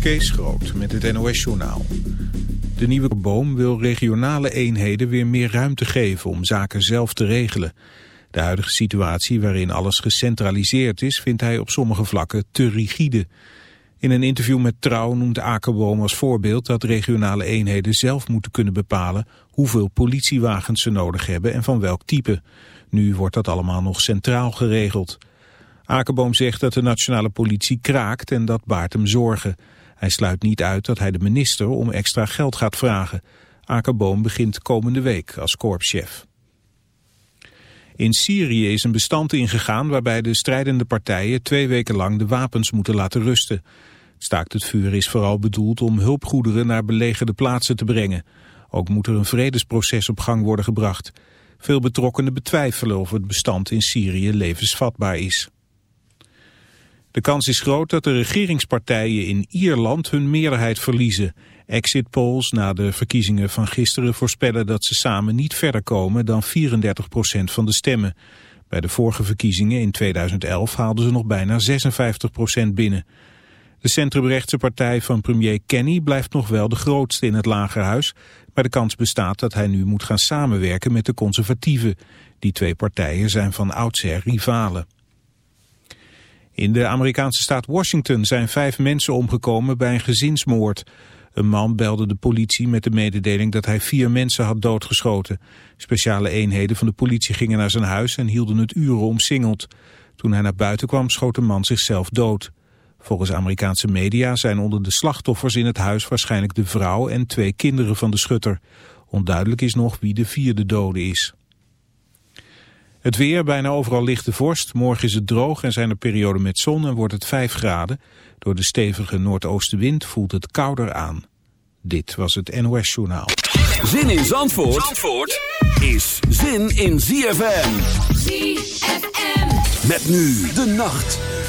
Kees Groot met het NOS-journaal. De nieuwe boom wil regionale eenheden weer meer ruimte geven om zaken zelf te regelen. De huidige situatie waarin alles gecentraliseerd is vindt hij op sommige vlakken te rigide. In een interview met Trouw noemt Akerboom als voorbeeld dat regionale eenheden zelf moeten kunnen bepalen hoeveel politiewagens ze nodig hebben en van welk type. Nu wordt dat allemaal nog centraal geregeld. Akerboom zegt dat de nationale politie kraakt en dat baart hem zorgen. Hij sluit niet uit dat hij de minister om extra geld gaat vragen. Akerboom begint komende week als korpschef. In Syrië is een bestand ingegaan waarbij de strijdende partijen twee weken lang de wapens moeten laten rusten. Staakt het vuur is vooral bedoeld om hulpgoederen naar belegerde plaatsen te brengen. Ook moet er een vredesproces op gang worden gebracht. Veel betrokkenen betwijfelen of het bestand in Syrië levensvatbaar is. De kans is groot dat de regeringspartijen in Ierland hun meerderheid verliezen. Exit polls na de verkiezingen van gisteren voorspellen dat ze samen niet verder komen dan 34% van de stemmen. Bij de vorige verkiezingen in 2011 haalden ze nog bijna 56% binnen. De centrumrechtse partij van premier Kenny blijft nog wel de grootste in het lagerhuis, maar de kans bestaat dat hij nu moet gaan samenwerken met de conservatieven. Die twee partijen zijn van oudsher rivalen. In de Amerikaanse staat Washington zijn vijf mensen omgekomen bij een gezinsmoord. Een man belde de politie met de mededeling dat hij vier mensen had doodgeschoten. Speciale eenheden van de politie gingen naar zijn huis en hielden het uren omsingeld. Toen hij naar buiten kwam schoot de man zichzelf dood. Volgens Amerikaanse media zijn onder de slachtoffers in het huis waarschijnlijk de vrouw en twee kinderen van de schutter. Onduidelijk is nog wie de vierde dode is. Het weer, bijna overal lichte vorst. Morgen is het droog en zijn er perioden met zon en wordt het 5 graden. Door de stevige noordoostenwind voelt het kouder aan. Dit was het NOS Journaal. Zin in Zandvoort, Zandvoort is zin in ZFM. ZFM. Met nu de nacht.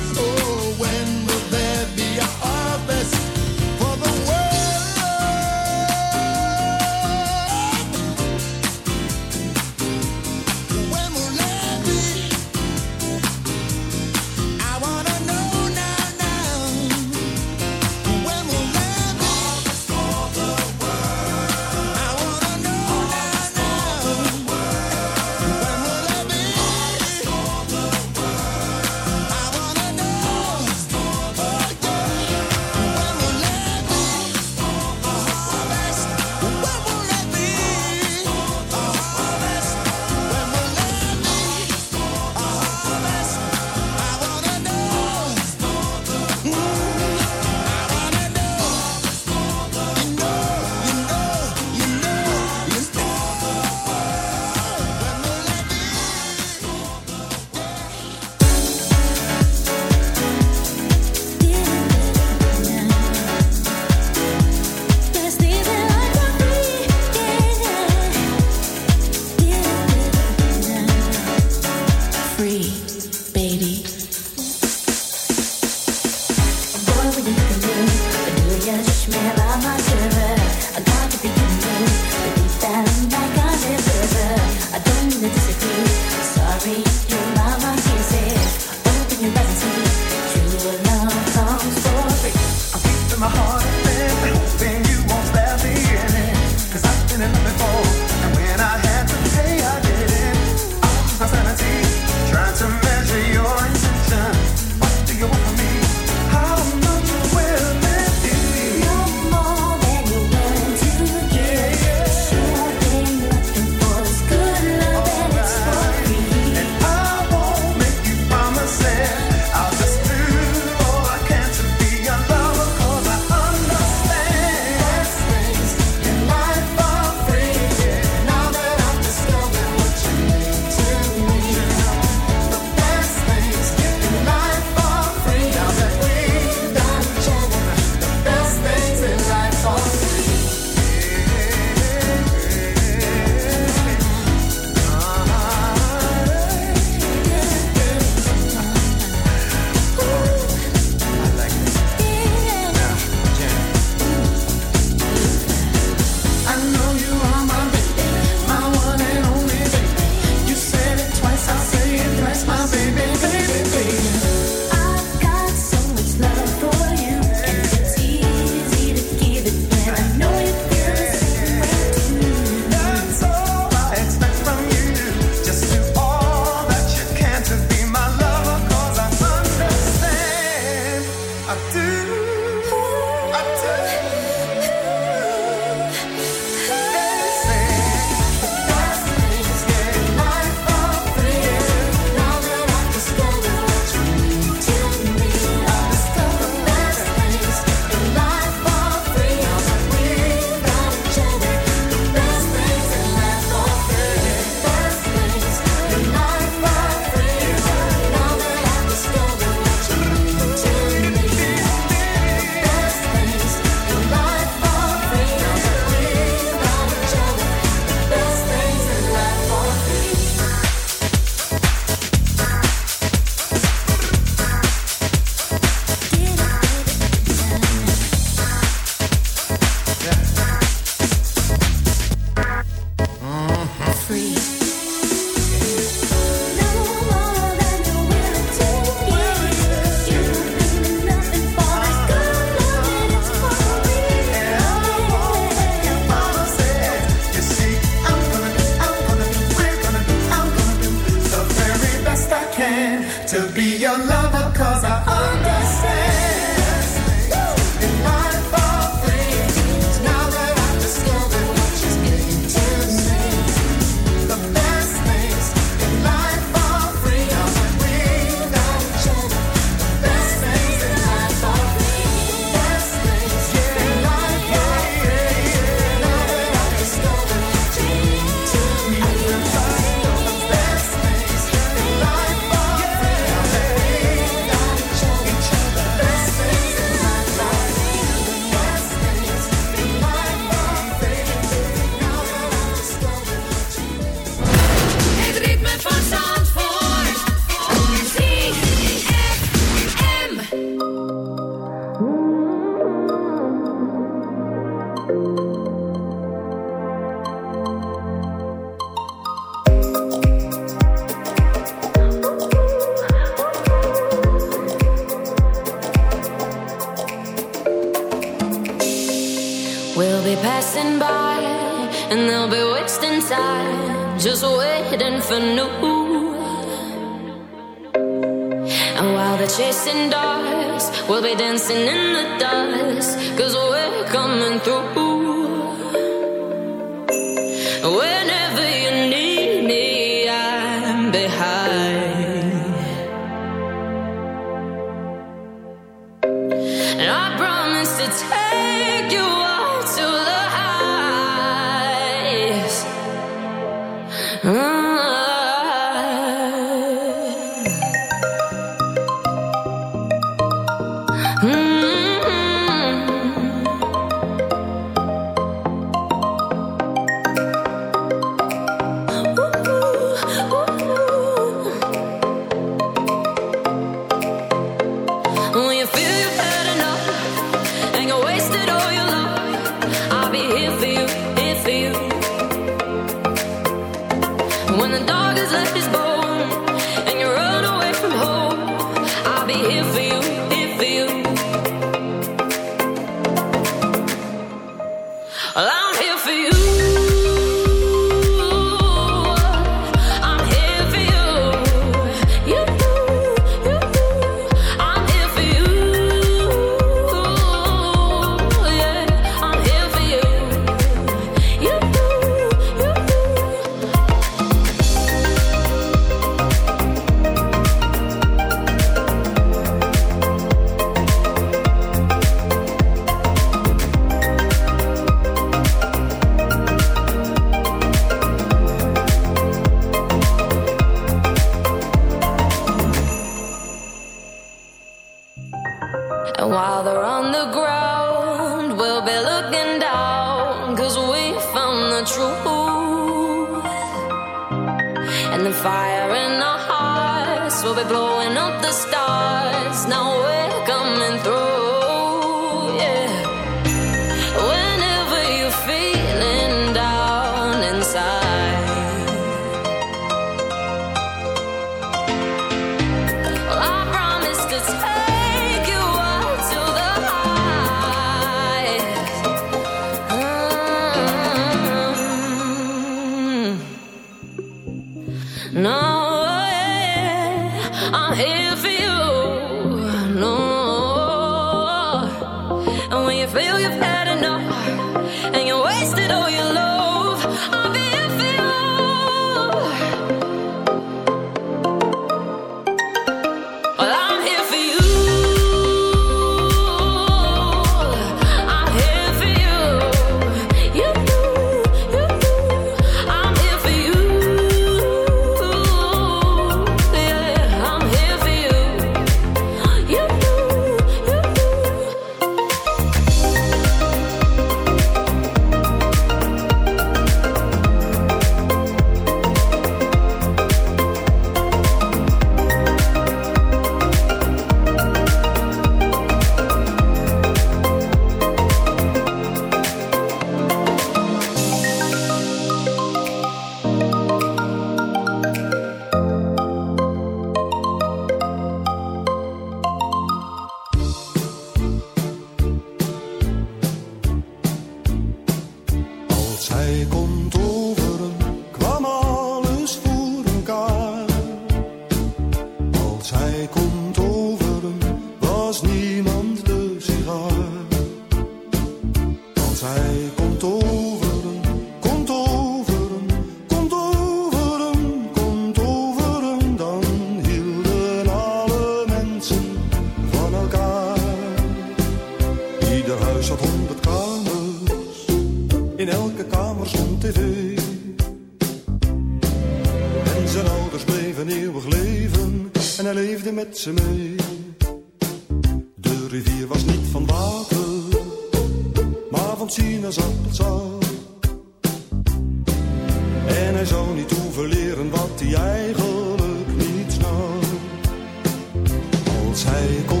齐共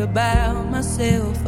About myself.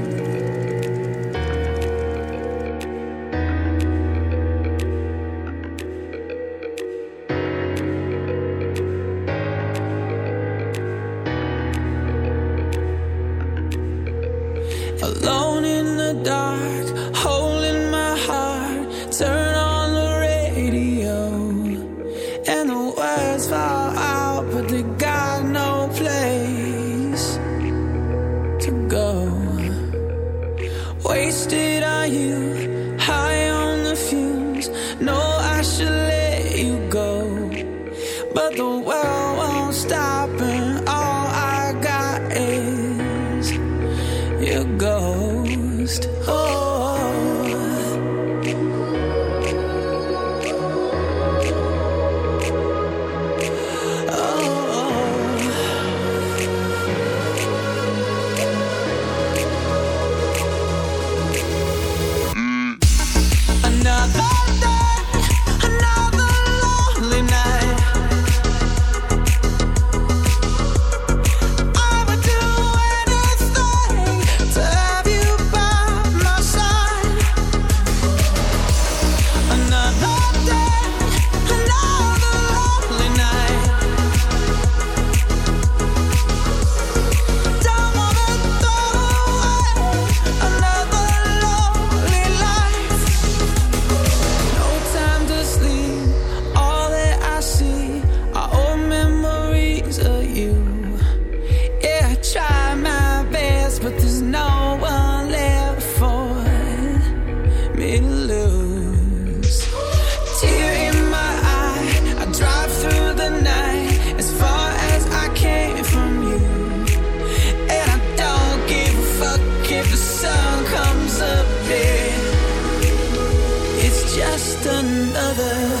another.